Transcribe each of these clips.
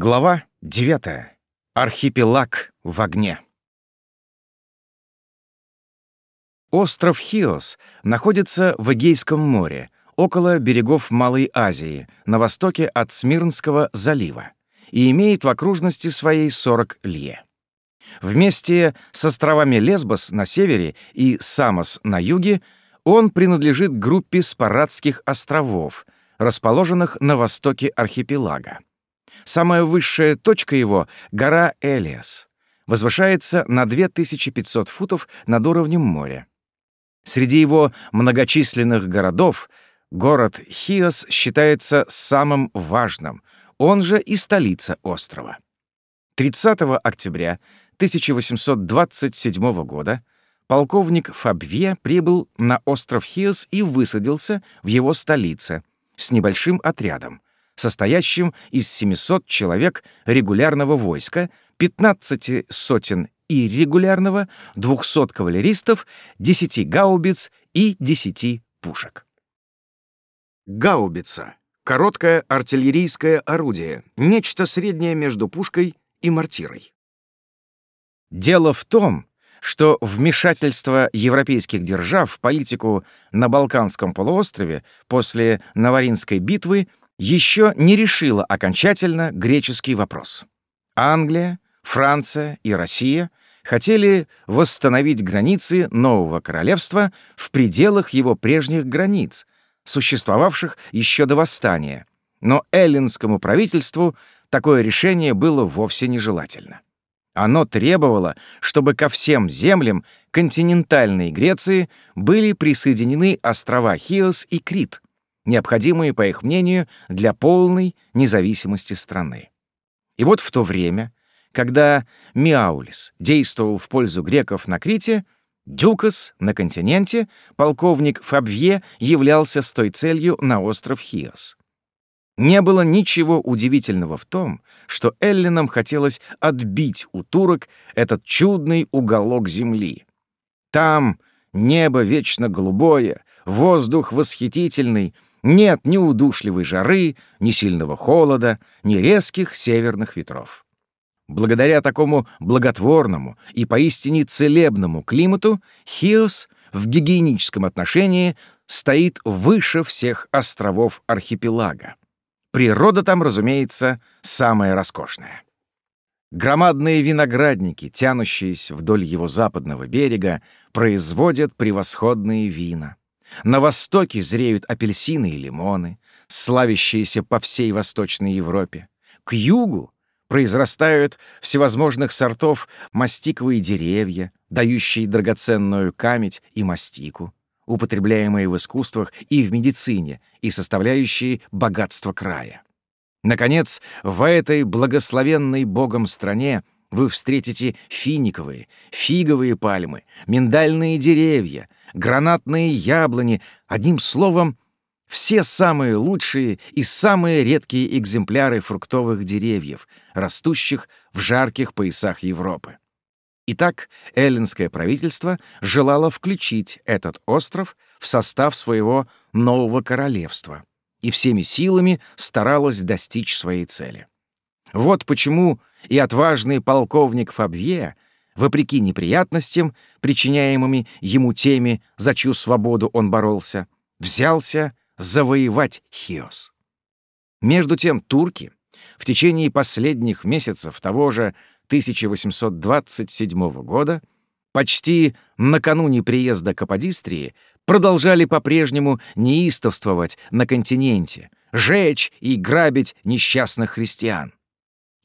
Глава 9. Архипелаг в огне. Остров Хиос находится в Эгейском море, около берегов Малой Азии, на востоке от Смирнского залива, и имеет в окружности своей 40 лье. Вместе с островами Лесбос на севере и Самос на юге он принадлежит группе Спарадских островов, расположенных на востоке архипелага. Самая высшая точка его — гора Элиас. Возвышается на 2500 футов над уровнем моря. Среди его многочисленных городов город Хиос считается самым важным, он же и столица острова. 30 октября 1827 года полковник Фабве прибыл на остров Хиос и высадился в его столице с небольшим отрядом, состоящим из 700 человек регулярного войска, 15 сотен иррегулярного, 200 кавалеристов, 10 гаубиц и 10 пушек. Гаубица — короткое артиллерийское орудие, нечто среднее между пушкой и мортирой. Дело в том, что вмешательство европейских держав в политику на Балканском полуострове после Наваринской битвы еще не решила окончательно греческий вопрос. Англия, Франция и Россия хотели восстановить границы нового королевства в пределах его прежних границ, существовавших еще до восстания, но эллинскому правительству такое решение было вовсе нежелательно. Оно требовало, чтобы ко всем землям континентальной Греции были присоединены острова Хиос и Крит — необходимые, по их мнению, для полной независимости страны. И вот в то время, когда Миаулис действовал в пользу греков на Крите, Дюкас на континенте, полковник Фабвье являлся с той целью на остров Хиос. Не было ничего удивительного в том, что эллинам хотелось отбить у турок этот чудный уголок земли. Там небо вечно голубое, воздух восхитительный — нет ни удушливой жары, ни сильного холода, ни резких северных ветров. Благодаря такому благотворному и поистине целебному климату Хиос в гигиеническом отношении стоит выше всех островов архипелага. Природа там, разумеется, самая роскошная. Громадные виноградники, тянущиеся вдоль его западного берега, производят превосходные вина. На востоке зреют апельсины и лимоны, славящиеся по всей Восточной Европе. К югу произрастают всевозможных сортов мастиковые деревья, дающие драгоценную камедь и мастику, употребляемые в искусствах и в медицине и составляющие богатство края. Наконец, в этой благословенной Богом стране вы встретите финиковые, фиговые пальмы, миндальные деревья, гранатные яблони, одним словом, все самые лучшие и самые редкие экземпляры фруктовых деревьев, растущих в жарких поясах Европы. Итак, эллинское правительство желало включить этот остров в состав своего нового королевства и всеми силами старалось достичь своей цели. Вот почему и отважный полковник Фабье — вопреки неприятностям, причиняемыми ему теми, за чью свободу он боролся, взялся завоевать Хиос. Между тем турки в течение последних месяцев того же 1827 года, почти накануне приезда Каподистрии, продолжали по-прежнему неистовствовать на континенте, жечь и грабить несчастных христиан.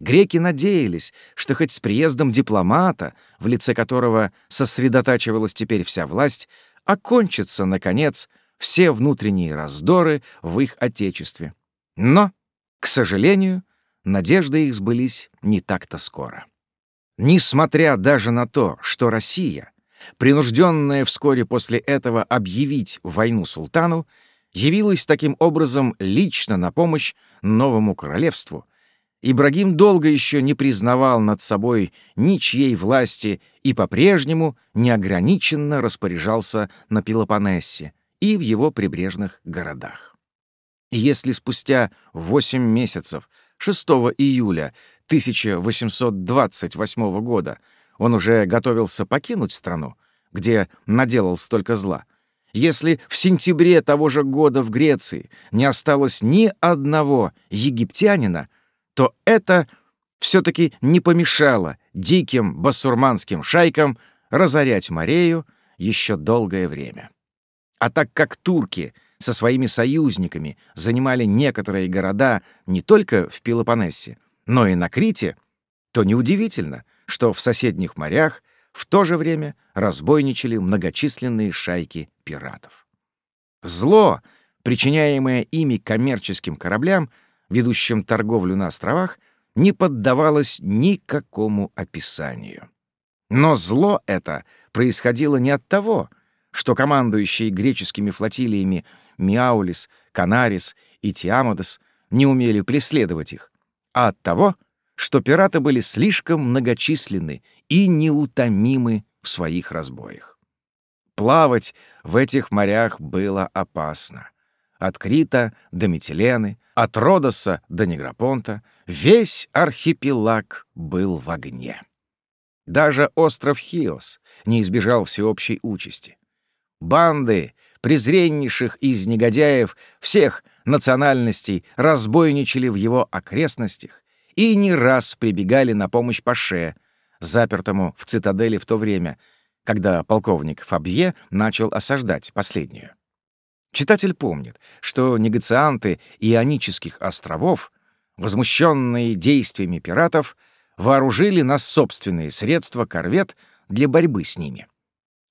Греки надеялись, что хоть с приездом дипломата, в лице которого сосредотачивалась теперь вся власть, окончатся, наконец, все внутренние раздоры в их отечестве. Но, к сожалению, надежды их сбылись не так-то скоро. Несмотря даже на то, что Россия, принужденная вскоре после этого объявить войну султану, явилась таким образом лично на помощь новому королевству — Ибрагим долго еще не признавал над собой ничьей власти и по-прежнему неограниченно распоряжался на Пелопоннесе и в его прибрежных городах. Если спустя восемь месяцев 6 июля 1828 года он уже готовился покинуть страну, где наделал столько зла, если в сентябре того же года в Греции не осталось ни одного египтянина, то это все-таки не помешало диким басурманским шайкам разорять Морею еще долгое время. А так как турки со своими союзниками занимали некоторые города не только в Пелопоннесе, но и на Крите, то неудивительно, что в соседних морях в то же время разбойничали многочисленные шайки пиратов. Зло, причиняемое ими коммерческим кораблям, ведущим торговлю на островах, не поддавалось никакому описанию. Но зло это происходило не от того, что командующие греческими флотилиями Миаулис, Канарис и Тиамодес не умели преследовать их, а от того, что пираты были слишком многочисленны и неутомимы в своих разбоях. Плавать в этих морях было опасно. От Крита до Метилены, от Родоса до Негропонта весь архипелаг был в огне. Даже остров Хиос не избежал всеобщей участи. Банды презреннейших из негодяев всех национальностей разбойничали в его окрестностях и не раз прибегали на помощь Паше, запертому в цитадели в то время, когда полковник Фабье начал осаждать последнюю. Читатель помнит, что негацианты Ионических островов, возмущенные действиями пиратов, вооружили на собственные средства корвет для борьбы с ними.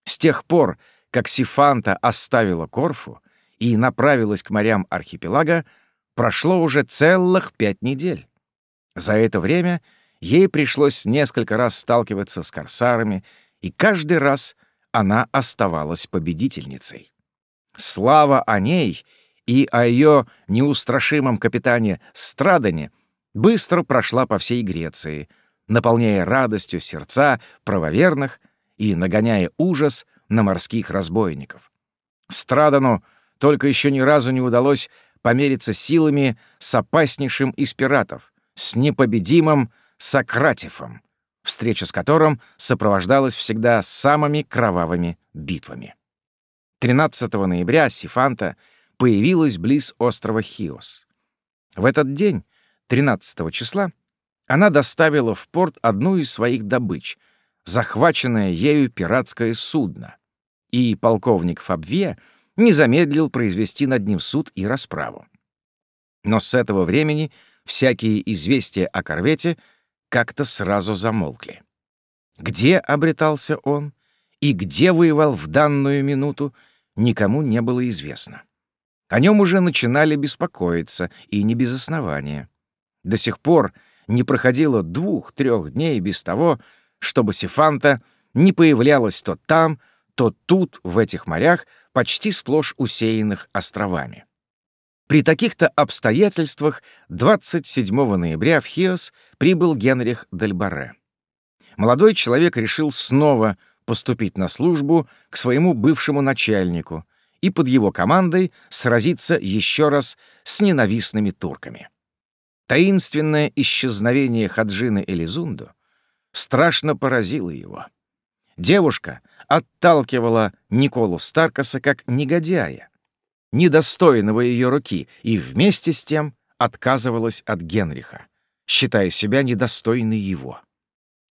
С тех пор, как Сифанта оставила Корфу и направилась к морям архипелага, прошло уже целых пять недель. За это время ей пришлось несколько раз сталкиваться с корсарами, и каждый раз она оставалась победительницей. Слава о ней и о ее неустрашимом капитане Страдане быстро прошла по всей Греции, наполняя радостью сердца правоверных и нагоняя ужас на морских разбойников. Страдану только еще ни разу не удалось помериться силами с опаснейшим из пиратов, с непобедимым Сократифом, встреча с которым сопровождалась всегда самыми кровавыми битвами. 13 ноября Сифанта появилась близ острова Хиос. В этот день, 13 числа, она доставила в порт одну из своих добыч, захваченное ею пиратское судно, и полковник Фабве не замедлил произвести над ним суд и расправу. Но с этого времени всякие известия о корвете как-то сразу замолкли. Где обретался он и где воевал в данную минуту, никому не было известно. О нем уже начинали беспокоиться, и не без основания. До сих пор не проходило двух-трех дней без того, чтобы Сефанта не появлялась то там, то тут, в этих морях, почти сплошь усеянных островами. При таких-то обстоятельствах 27 ноября в Хиос прибыл Генрих Дельбаре. Молодой человек решил снова поступить на службу к своему бывшему начальнику и под его командой сразиться еще раз с ненавистными турками. Таинственное исчезновение Хаджины Элизунду страшно поразило его. Девушка отталкивала Николу Старкаса как негодяя, недостойного ее руки, и вместе с тем отказывалась от Генриха, считая себя недостойной его.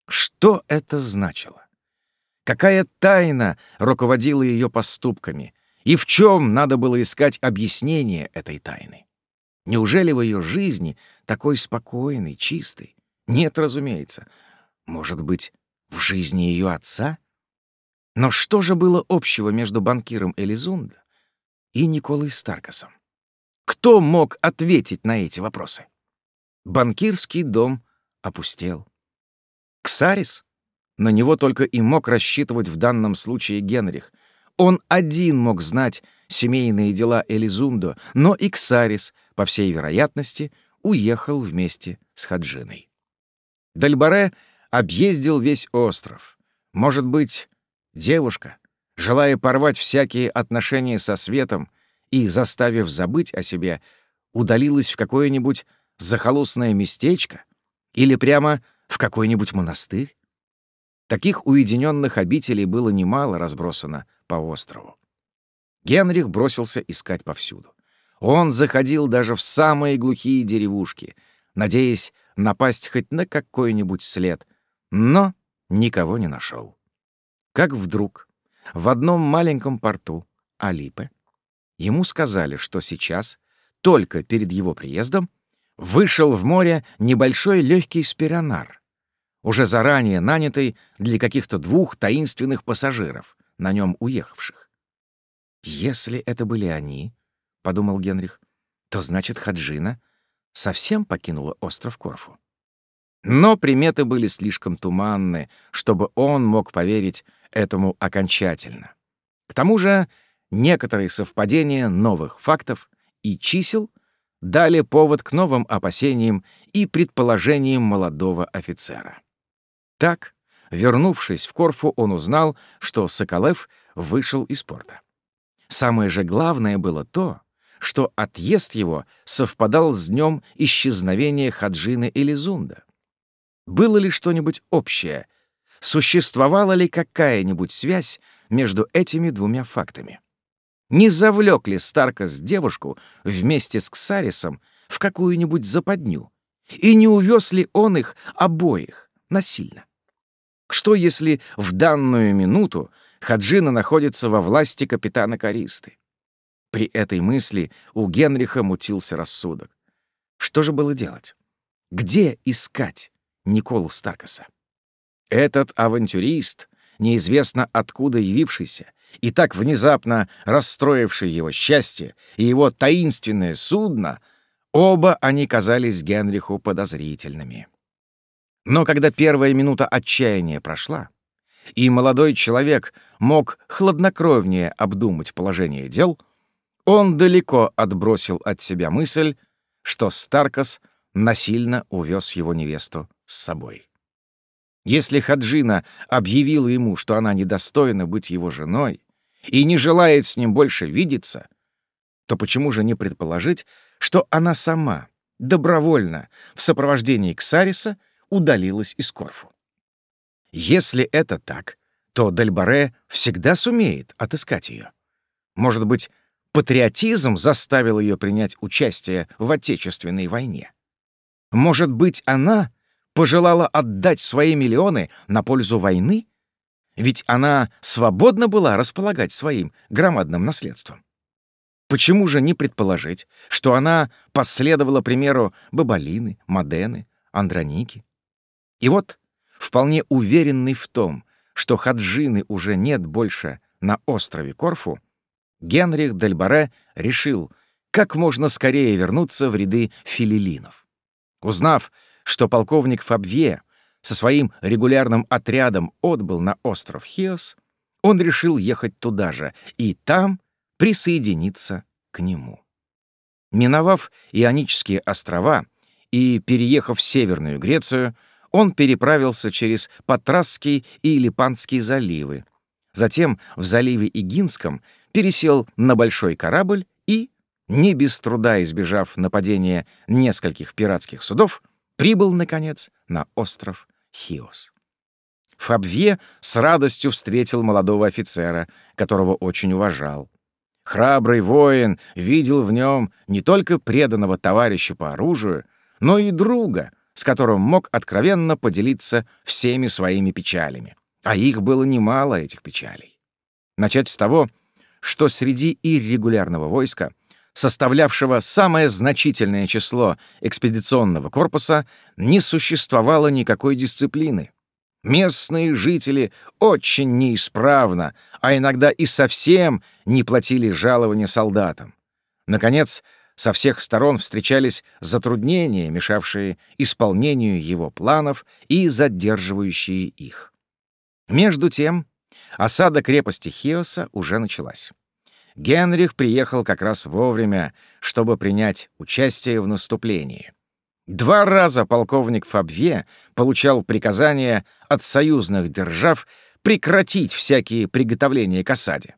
Что это значило? Какая тайна руководила ее поступками, и в чем надо было искать объяснение этой тайны? Неужели в ее жизни такой спокойный, чистый? Нет, разумеется. Может быть, в жизни ее отца? Но что же было общего между банкиром Элизунда и Николой Старкасом? Кто мог ответить на эти вопросы? Банкирский дом опустел. Ксарис? На него только и мог рассчитывать в данном случае Генрих. Он один мог знать семейные дела Элизундо, но и Ксарис, по всей вероятности, уехал вместе с Хаджиной. Дальбаре объездил весь остров. Может быть, девушка, желая порвать всякие отношения со светом и заставив забыть о себе, удалилась в какое-нибудь захолустное местечко или прямо в какой-нибудь монастырь? Таких уединенных обителей было немало разбросано по острову. Генрих бросился искать повсюду. Он заходил даже в самые глухие деревушки, надеясь напасть хоть на какой-нибудь след, но никого не нашел. Как вдруг в одном маленьком порту Алипе ему сказали, что сейчас, только перед его приездом, вышел в море небольшой легкий спиронар, уже заранее нанятый для каких-то двух таинственных пассажиров, на нем уехавших. «Если это были они, — подумал Генрих, — то значит Хаджина совсем покинула остров Корфу. Но приметы были слишком туманны, чтобы он мог поверить этому окончательно. К тому же некоторые совпадения новых фактов и чисел дали повод к новым опасениям и предположениям молодого офицера. Так, вернувшись в Корфу, он узнал, что Соколев вышел из порта. Самое же главное было то, что отъезд его совпадал с днем исчезновения Хаджины Элизунда. Было ли что-нибудь общее? Существовала ли какая-нибудь связь между этими двумя фактами? Не завлек ли Старкас девушку вместе с Ксарисом в какую-нибудь западню? И не увез ли он их обоих насильно? Что, если в данную минуту Хаджина находится во власти капитана Каристы? При этой мысли у Генриха мутился рассудок. Что же было делать? Где искать Николу Старкаса? Этот авантюрист, неизвестно откуда явившийся, и так внезапно расстроивший его счастье и его таинственное судно, оба они казались Генриху подозрительными. Но когда первая минута отчаяния прошла, и молодой человек мог хладнокровнее обдумать положение дел, он далеко отбросил от себя мысль, что Старкас насильно увез его невесту с собой. Если Хаджина объявила ему, что она недостойна быть его женой и не желает с ним больше видеться, то почему же не предположить, что она сама, добровольно, в сопровождении Ксариса, удалилась из Корфу? Если это так, то Дельбаре всегда сумеет отыскать ее. Может быть, патриотизм заставил ее принять участие в Отечественной войне? Может быть, она пожелала отдать свои миллионы на пользу войны? Ведь она свободна была располагать своим громадным наследством. Почему же не предположить, что она последовала примеру Бабалины, Модены, Андроники? И вот, вполне уверенный в том, что Хаджины уже нет больше на острове Корфу, Генрих Дельбаре решил как можно скорее вернуться в ряды филилинов. Узнав, что полковник Фабье со своим регулярным отрядом отбыл на остров Хиос, он решил ехать туда же и там присоединиться к нему. Миновав Ионические острова и переехав в Северную Грецию, он переправился через Патрасский и Липанский заливы. Затем в заливе Игинском пересел на большой корабль и, не без труда избежав нападения нескольких пиратских судов, прибыл, наконец, на остров Хиос. Фабвье с радостью встретил молодого офицера, которого очень уважал. Храбрый воин видел в нем не только преданного товарища по оружию, но и друга, с которым мог откровенно поделиться всеми своими печалями. А их было немало, этих печалей. Начать с того, что среди иррегулярного войска составлявшего самое значительное число экспедиционного корпуса, не существовало никакой дисциплины. Местные жители очень неисправно, а иногда и совсем не платили жалования солдатам. Наконец, со всех сторон встречались затруднения, мешавшие исполнению его планов и задерживающие их. Между тем, осада крепости Хиоса уже началась. Генрих приехал как раз вовремя, чтобы принять участие в наступлении. Два раза полковник Фабье получал приказания от союзных держав прекратить всякие приготовления к осаде.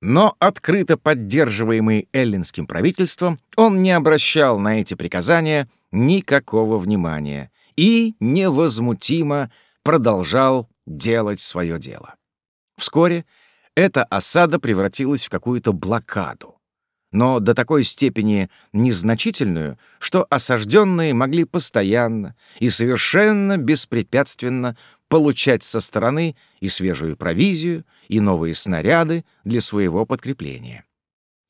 Но открыто поддерживаемый эллинским правительством, он не обращал на эти приказания никакого внимания и невозмутимо продолжал делать свое дело. Вскоре эта осада превратилась в какую-то блокаду, но до такой степени незначительную, что осажденные могли постоянно и совершенно беспрепятственно получать со стороны и свежую провизию, и новые снаряды для своего подкрепления.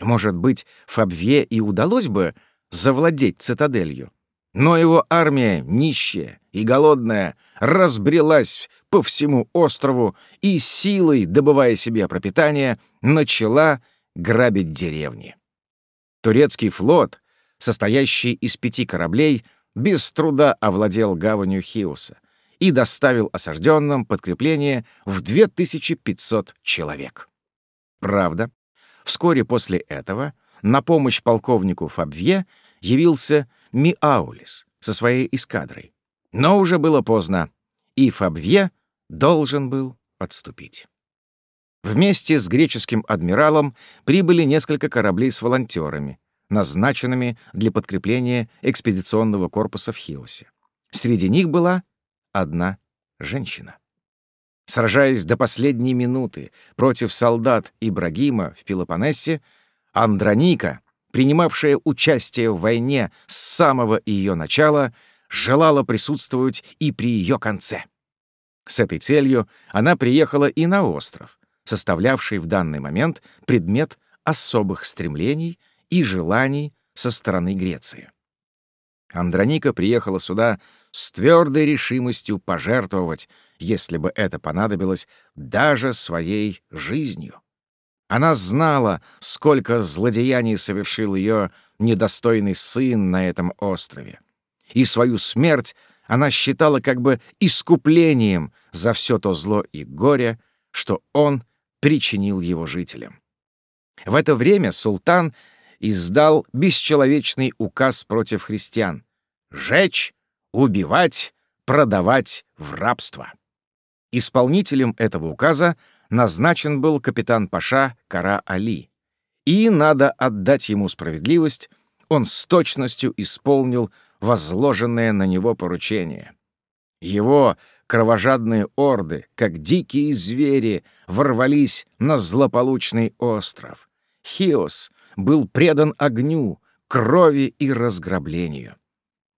Может быть, Фабве и удалось бы завладеть цитаделью, но его армия, нищая и голодная, разбрелась по всему острову и силой, добывая себе пропитание, начала грабить деревни. Турецкий флот, состоящий из пяти кораблей, без труда овладел гаванью Хиуса и доставил осажденным подкрепление в 2500 человек. Правда, вскоре после этого на помощь полковнику Фабвье явился Миаулис со своей эскадрой. Но уже было поздно, и Фабвье должен был отступить. Вместе с греческим адмиралом прибыли несколько кораблей с волонтерами, назначенными для подкрепления экспедиционного корпуса в Хиосе. Среди них была одна женщина. Сражаясь до последней минуты против солдат Ибрагима в Пелопоннесе, Андроника, принимавшая участие в войне с самого ее начала, желала присутствовать и при ее конце. С этой целью она приехала и на остров, составлявший в данный момент предмет особых стремлений и желаний со стороны Греции. Андроника приехала сюда с твердой решимостью пожертвовать, если бы это понадобилось, даже своей жизнью. Она знала, сколько злодеяний совершил ее недостойный сын на этом острове. И свою смерть она считала как бы искуплением за все то зло и горе, что он причинил его жителям. В это время султан издал бесчеловечный указ против христиан — жечь, убивать, продавать в рабство. Исполнителем этого указа назначен был капитан Паша Кара Али. И надо отдать ему справедливость, он с точностью исполнил возложенное на него поручение. Его кровожадные орды, как дикие звери, ворвались на злополучный остров. Хиос был предан огню, крови и разграблению.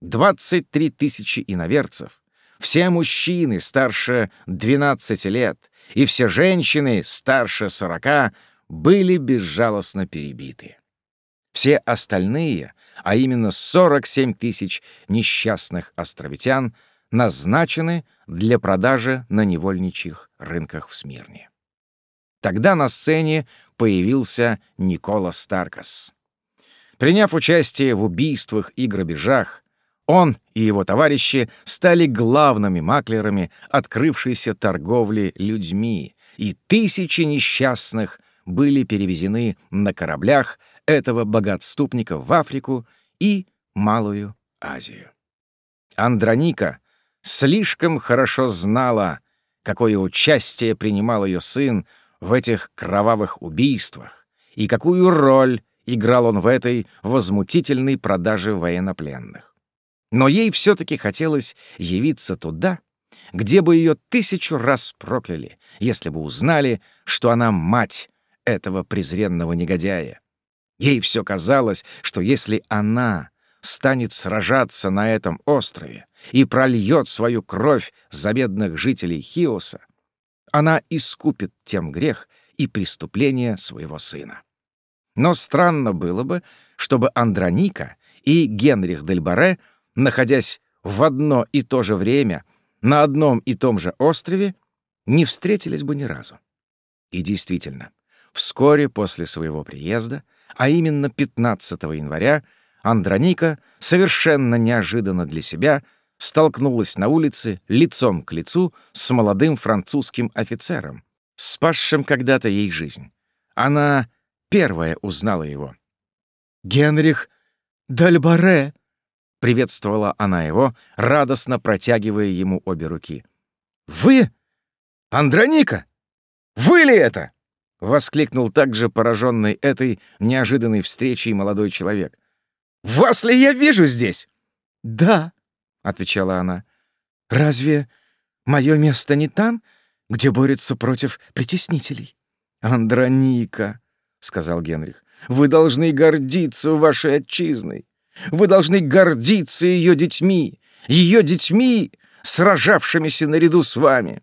23 тысячи иноверцев, все мужчины старше 12 лет и все женщины старше 40 были безжалостно перебиты. Все остальные, а именно 47 тысяч несчастных островитян, назначены для продажи на невольничьих рынках в Смирне. Тогда на сцене появился Никола Старкас. Приняв участие в убийствах и грабежах, он и его товарищи стали главными маклерами открывшейся торговли людьми, и тысячи несчастных были перевезены на кораблях этого богатступника в Африку и Малую Азию. Андроника слишком хорошо знала, какое участие принимал ее сын в этих кровавых убийствах и какую роль играл он в этой возмутительной продаже военнопленных. Но ей все-таки хотелось явиться туда, где бы ее тысячу раз прокляли, если бы узнали, что она мать этого презренного негодяя. Ей все казалось, что если она станет сражаться на этом острове и прольет свою кровь за бедных жителей Хиоса, она искупит тем грех и преступление своего сына. Но странно было бы, чтобы Андроника и Генрих Дельбаре, находясь в одно и то же время на одном и том же острове, не встретились бы ни разу. И действительно, вскоре после своего приезда, а именно 15 января, Андроника совершенно неожиданно для себя — столкнулась на улице лицом к лицу с молодым французским офицером, спасшим когда-то ей жизнь. Она первая узнала его. «Генрих Дальбаре!» — приветствовала она его, радостно протягивая ему обе руки. «Вы? Андроника? Вы ли это?» — воскликнул также пораженный этой неожиданной встречей молодой человек. «Вас ли я вижу здесь?» «Да», — отвечала она. «Разве мое место не там, где борются против притеснителей?» «Андроника», — сказал Генрих, — «вы должны гордиться вашей отчизной. Вы должны гордиться ее детьми, ее детьми, сражавшимися наряду с вами.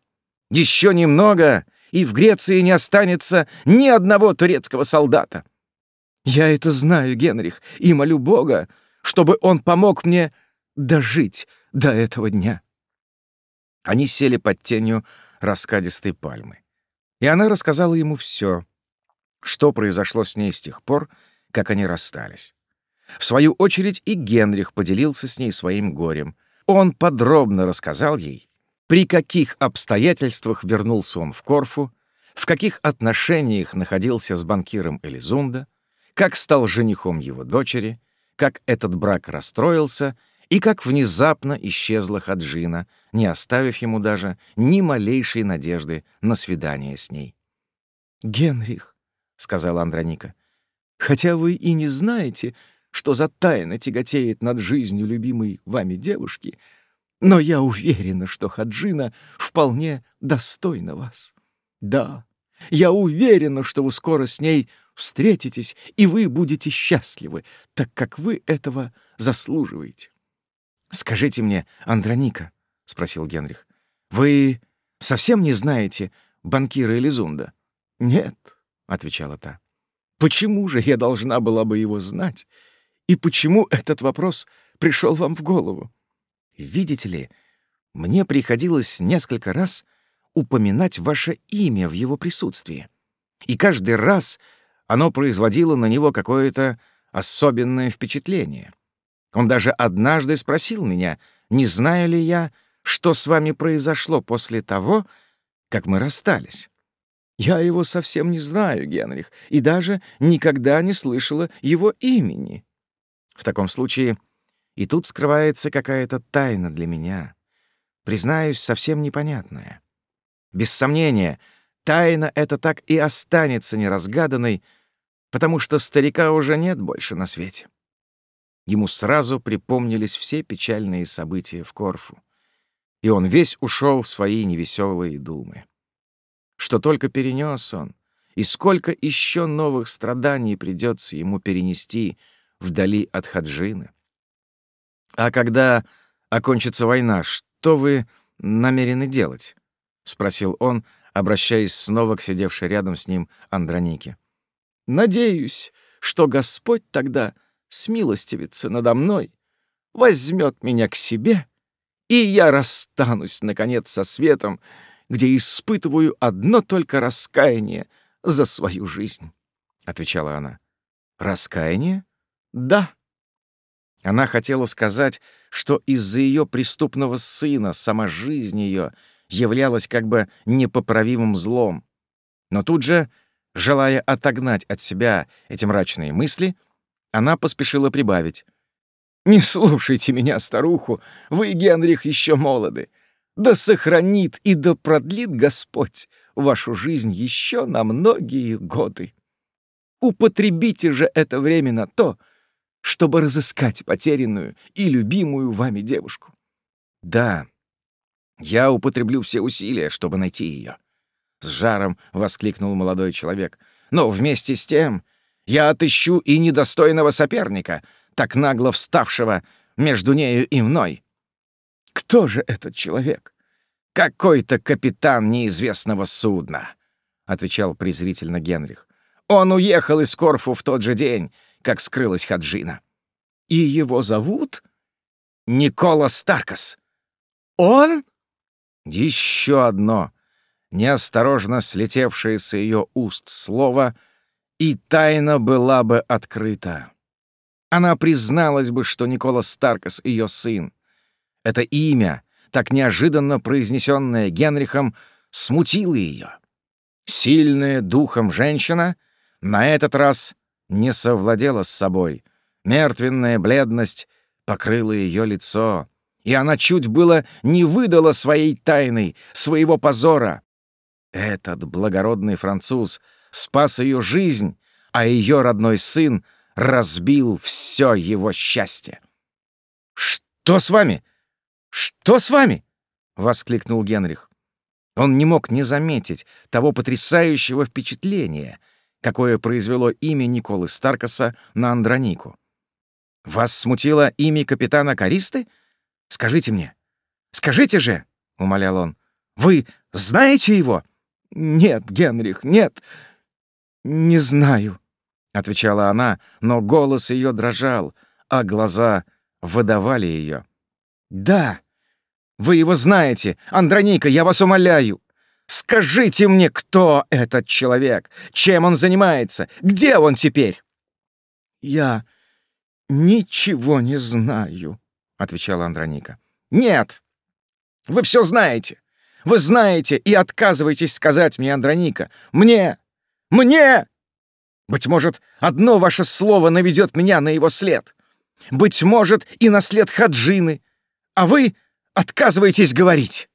Еще немного, и в Греции не останется ни одного турецкого солдата. Я это знаю, Генрих, и молю Бога, чтобы он помог мне дожить до этого дня. Они сели под тенью раскадистой пальмы. И она рассказала ему все, что произошло с ней с тех пор, как они расстались. В свою очередь и Генрих поделился с ней своим горем. Он подробно рассказал ей, при каких обстоятельствах вернулся он в Корфу, в каких отношениях находился с банкиром Элизунда, как стал женихом его дочери, как этот брак расстроился и как внезапно исчезла Хаджина, не оставив ему даже ни малейшей надежды на свидание с ней. «Генрих», — сказала Андроника, — «хотя вы и не знаете, что за тайна тяготеет над жизнью любимой вами девушки, но я уверена, что Хаджина вполне достойна вас. Да, я уверена, что вы скоро с ней встретитесь, и вы будете счастливы, так как вы этого заслуживаете. «Скажите мне, Андроника», — спросил Генрих, — «вы совсем не знаете банкира Элизунда?» «Нет», — отвечала та. «Почему же я должна была бы его знать, и почему этот вопрос пришел вам в голову? Видите ли, мне приходилось несколько раз упоминать ваше имя в его присутствии. И каждый раз оно производило на него какое-то особенное впечатление. Он даже однажды спросил меня, не знаю ли я, что с вами произошло после того, как мы расстались. Я его совсем не знаю, Генрих, и даже никогда не слышала его имени. В таком случае и тут скрывается какая-то тайна для меня. Признаюсь, совсем непонятная. Без сомнения, тайна эта так и останется неразгаданной, потому что старика уже нет больше на свете. Ему сразу припомнились все печальные события в Корфу, и он весь ушел в свои невеселые думы. Что только перенес он, и сколько еще новых страданий придется ему перенести — вдали от Хаджины. «А когда окончится война, что вы намерены делать?» — спросил он, обращаясь снова к сидевшей рядом с ним Андронике. «Надеюсь, что Господь тогда смилостивится надо мной, возьмет меня к себе, и я расстанусь, наконец, со светом, где испытываю одно только раскаяние за свою жизнь», — отвечала она. «Раскаяние?» Да. Она хотела сказать, что из-за ее преступного сына сама жизнь ее являлась как бы непоправимым злом. Но тут же, желая отогнать от себя эти мрачные мысли, она поспешила прибавить. «Не слушайте меня, старуху, вы, Генрих, еще молоды. Да сохранит и да продлит Господь вашу жизнь еще на многие годы. Употребите же это время на то, чтобы разыскать потерянную и любимую вами девушку. Да, я употреблю все усилия, чтобы найти ее. С жаром воскликнул молодой человек. Но вместе с тем я отыщу и недостойного соперника, так нагло вставшего между нею и мной. Кто же этот человек? Какой-то капитан неизвестного судна, отвечал презрительно Генрих. Он уехал из Корфу в тот же день, как скрылась Хаджина. И его зовут? Никола Старкас. Он? Еще одно, неосторожно слетевшее с ее уст слово, и тайна была бы открыта. Она призналась бы, что Никола Старкас — ее сын. Это имя, так неожиданно произнесенное Генрихом, смутило ее. Сильная духом женщина на этот раз не совладела с собой. Мертвенная бледность покрыла ее лицо, и она чуть было не выдала своей тайны, своего позора. Этот благородный француз спас ее жизнь, а ее родной сын разбил все его счастье. «Что с вами? Что с вами?» — воскликнул Генрих. Он не мог не заметить того потрясающего впечатления, какое произвело имя Николы Старкаса на Андронику. «Вас смутило имя капитана Каристы? Скажите мне. Скажите же!» — умолял он. «Вы знаете его?» «Нет, Генрих, нет, не знаю», — отвечала она, но голос ее дрожал, а глаза выдавали ее. «Да, вы его знаете, Андроника, я вас умоляю. Скажите мне, кто этот человек, чем он занимается, где он теперь?» «Я ничего не знаю», — отвечала Андроника. «Нет, вы все знаете. Вы знаете и отказываетесь сказать мне, Андроника. Мне! Мне! Быть может, одно ваше слово наведет меня на его след. Быть может, и на след Хаджины. А вы отказываетесь говорить.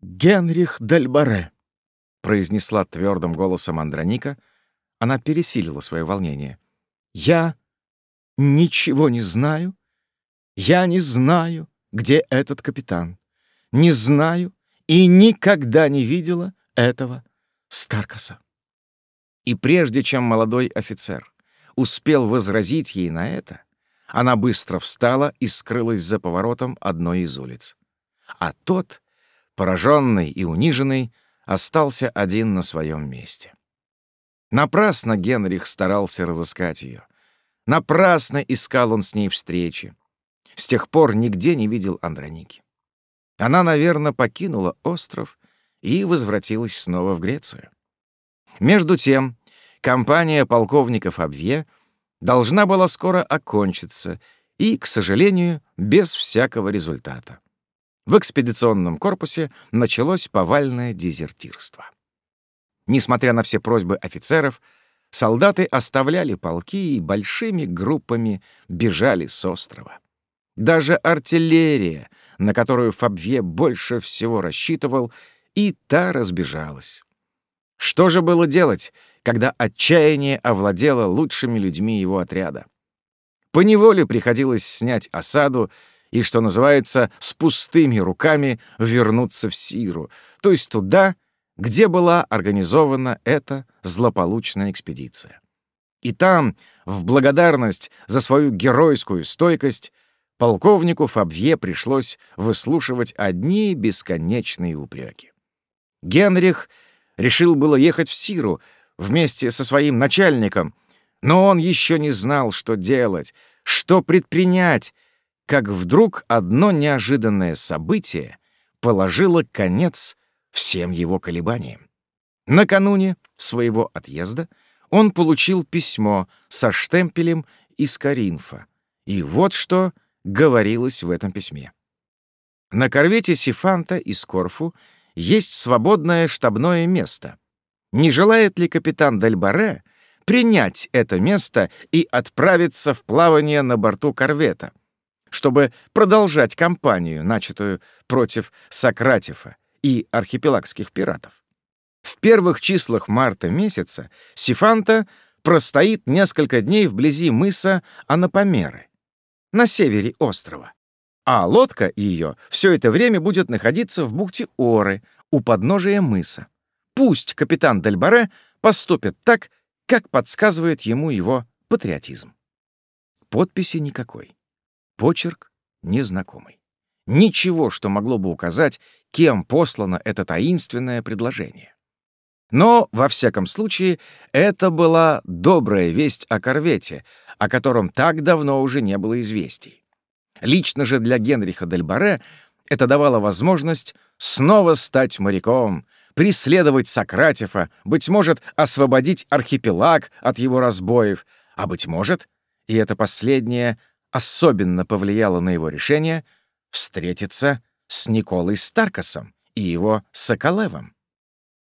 «Генрих Дальбаре», — произнесла твердым голосом Андроника. Она пересилила свое волнение. «Я ничего не знаю. Я не знаю, где этот капитан не знаю и никогда не видела этого Старкаса. И прежде чем молодой офицер успел возразить ей на это, она быстро встала и скрылась за поворотом одной из улиц. А тот, пораженный и униженный, остался один на своем месте. Напрасно Генрих старался разыскать ее. Напрасно искал он с ней встречи. С тех пор нигде не видел Андроники. Она, наверное, покинула остров и возвратилась снова в Грецию. Между тем, компания полковников Абвье должна была скоро окончиться и, к сожалению, без всякого результата. В экспедиционном корпусе началось повальное дезертирство. Несмотря на все просьбы офицеров, солдаты оставляли полки и большими группами бежали с острова. Даже артиллерия — на которую Фабве больше всего рассчитывал, и та разбежалась. Что же было делать, когда отчаяние овладело лучшими людьми его отряда? Поневоле приходилось снять осаду и, что называется, с пустыми руками вернуться в Сиру, то есть туда, где была организована эта злополучная экспедиция. И там, в благодарность за свою геройскую стойкость, полковнику Фабье пришлось выслушивать одни бесконечные упреки. Генрих решил было ехать в Сиру вместе со своим начальником, но он еще не знал, что делать, что предпринять, как вдруг одно неожиданное событие положило конец всем его колебаниям. Накануне своего отъезда он получил письмо со штемпелем из Каринфа. И вот что говорилось в этом письме. На корвете Сифанта из Корфу есть свободное штабное место. Не желает ли капитан Дальбаре принять это место и отправиться в плавание на борту корвета, чтобы продолжать кампанию, начатую против Сократифа и архипелагских пиратов? В первых числах марта месяца Сифанта простоит несколько дней вблизи мыса Анапомеры, на севере острова. А лодка ее все это время будет находиться в бухте Оры у подножия мыса. Пусть капитан Дельбаре поступит так, как подсказывает ему его патриотизм. Подписи никакой. Почерк незнакомый. Ничего, что могло бы указать, кем послано это таинственное предложение. Но, во всяком случае, это была добрая весть о корвете, о котором так давно уже не было известий. Лично же для Генриха Дельбаре это давало возможность снова стать моряком, преследовать Сократифа, быть может, освободить архипелаг от его разбоев, а, быть может, и это последнее особенно повлияло на его решение, встретиться с Николой Старкосом и его Соколевым.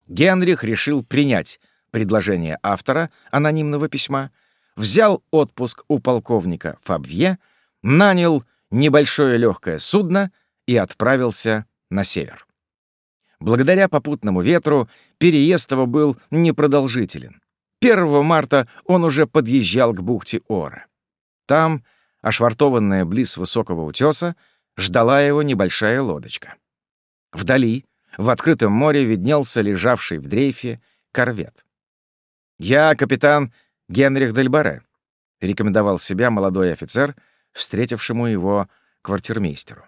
Генрих решил принять предложение автора анонимного письма, взял отпуск у полковника Фабвье, нанял небольшое легкое судно и отправился на север. Благодаря попутному ветру переезд его был непродолжителен. 1 марта он уже подъезжал к бухте Ора. Там, ошвартованная близ высокого утеса, ждала его небольшая лодочка. Вдали, в открытом море, виднелся лежавший в дрейфе корвет. «Я капитан Генрих Дельбаре», — рекомендовал себя молодой офицер, встретившему его квартирмейстеру.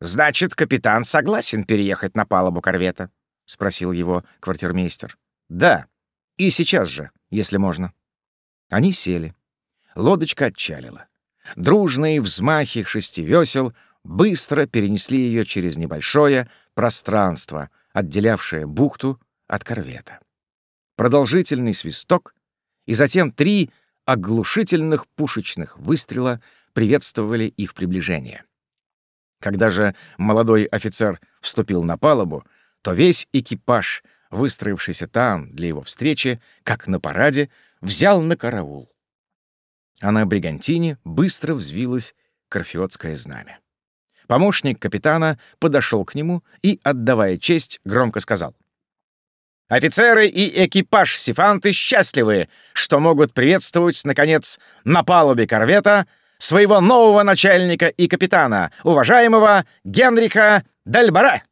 «Значит, капитан согласен переехать на палубу корвета?» — спросил его квартирмейстер. «Да, и сейчас же, если можно». Они сели. Лодочка отчалила. Дружные взмахи шести весел быстро перенесли ее через небольшое пространство, отделявшее бухту от корвета. Продолжительный свисток и затем три оглушительных пушечных выстрела приветствовали их приближение. Когда же молодой офицер вступил на палубу, то весь экипаж, выстроившийся там для его встречи, как на параде, взял на караул. А на бригантине быстро взвилось корфиотское знамя. Помощник капитана подошел к нему и, отдавая честь, громко сказал. «Офицеры и экипаж Сифанты счастливы, что могут приветствовать, наконец, на палубе корвета своего нового начальника и капитана, уважаемого Генриха Дальбара!»